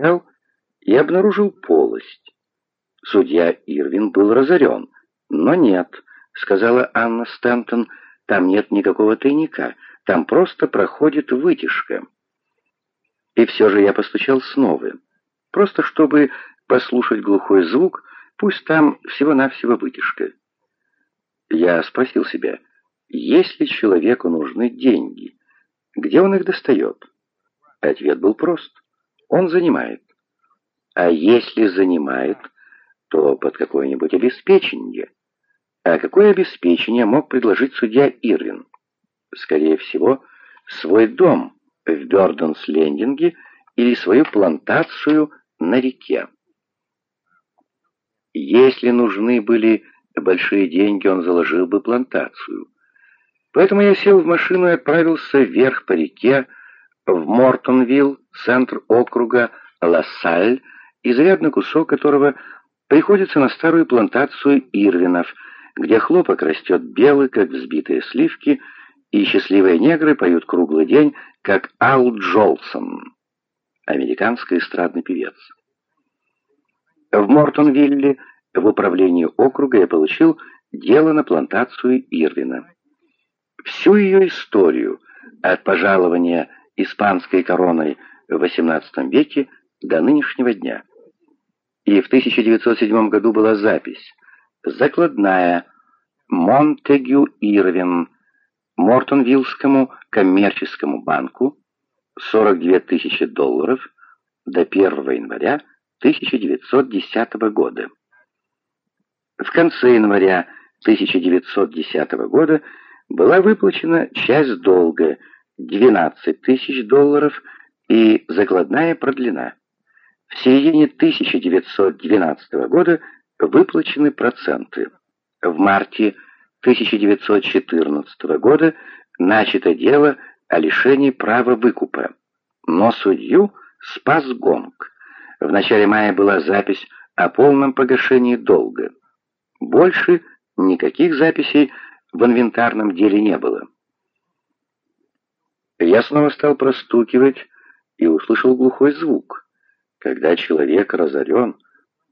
постучал и обнаружил полость. Судья Ирвин был разорен. «Но нет», — сказала Анна Стэнтон, — «там нет никакого тайника, там просто проходит вытяжка». И все же я постучал снова, просто чтобы послушать глухой звук, пусть там всего-навсего вытяжка. Я спросил себя, если человеку нужны деньги, где он их достает? Ответ был прост. Он занимает. А если занимает, то под какое-нибудь обеспечение. А какое обеспечение мог предложить судья Ирвин? Скорее всего, свой дом в Бёрденс-Лендинге или свою плантацию на реке. Если нужны были большие деньги, он заложил бы плантацию. Поэтому я сел в машину и отправился вверх по реке, в Мортонвилл, центр округа Лассаль, изрядный кусок которого приходится на старую плантацию Ирвинов, где хлопок растет белый, как взбитые сливки, и счастливые негры поют круглый день, как Ал Джолсон, американский эстрадный певец. В Мортонвилле в управлении округа я получил дело на плантацию Ирвина. Всю ее историю, от пожалования испанской короной в XVIII веке до нынешнего дня. И в 1907 году была запись «Закладная Монтегю Ирвин Мортонвиллскому коммерческому банку 42 тысячи долларов до 1 января 1910 года». В конце января 1910 года была выплачена часть долга 12 тысяч долларов и закладная продлена. В середине 1912 года выплачены проценты. В марте 1914 года начато дело о лишении права выкупа. Но судью спас гонг. В начале мая была запись о полном погашении долга. Больше никаких записей в инвентарном деле не было. Я снова стал простукивать и услышал глухой звук. Когда человек разорен,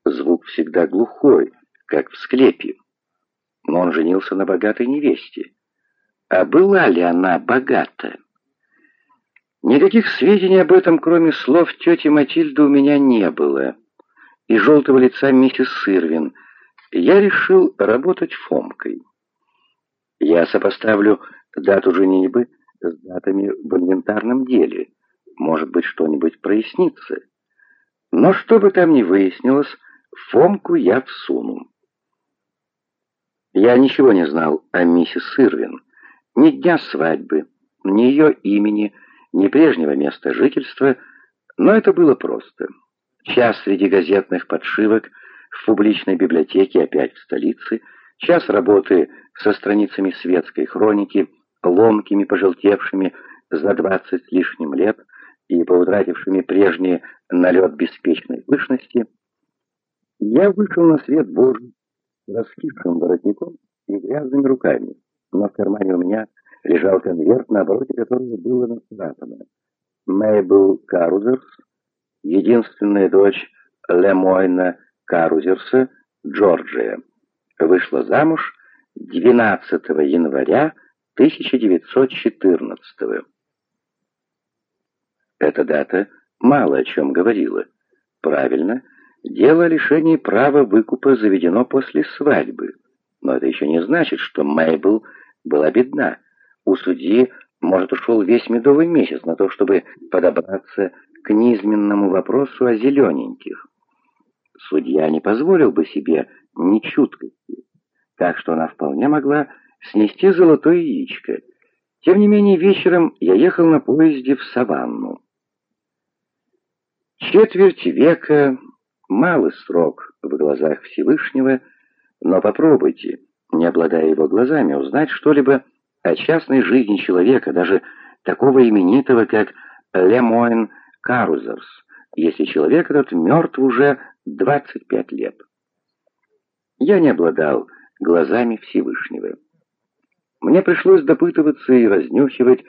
звук всегда глухой, как в склепе. Но он женился на богатой невесте. А была ли она богата? Никаких сведений об этом, кроме слов тети Матильды, у меня не было. И желтого лица миссис Сырвин — я решил работать Фомкой. Я сопоставлю дату женитьбы с датами в инвентарном деле. Может быть, что-нибудь прояснится. Но что бы там ни выяснилось, Фомку я всуну. Я ничего не знал о миссис Ирвин. Ни дня свадьбы, ни ее имени, ни прежнего места жительства, но это было просто. Час среди газетных подшивок — в публичной библиотеке опять в столице, час работы со страницами светской хроники, ломкими, пожелтевшими за двадцать с лишним лет и поутратившими прежний налет беспечной пышности, я вышел на свет Божий раскисшим воротником и грязными руками, но в кармане у меня лежал конверт, на обороте которого было написано. «Мэйбл Карузерс, единственная дочь Лемойна Карузерса, Джорджия, вышла замуж 12 января 1914 Эта дата мало о чем говорила. Правильно, дело о лишении права выкупа заведено после свадьбы. Но это еще не значит, что Мейбл была бедна. У судьи, может, ушел весь медовый месяц на то, чтобы подобраться к низменному вопросу о зелененьких судья не позволил бы себе нечуткости, так что она вполне могла снести золотое яичко. Тем не менее, вечером я ехал на поезде в Саванну. Четверть века — малый срок в глазах Всевышнего, но попробуйте, не обладая его глазами, узнать что-либо о частной жизни человека, даже такого именитого, как Лемойн Карузерс, если человек этот мертв уже 25 лет. Я не обладал глазами Всевышнего. Мне пришлось допытываться и разнюхивать,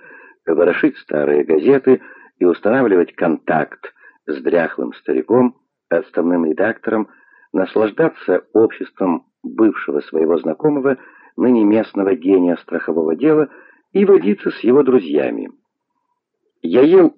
ворошить старые газеты и устанавливать контакт с дряхлым стариком, отставным редактором, наслаждаться обществом бывшего своего знакомого, ныне местного гения страхового дела, и водиться с его друзьями. Я ел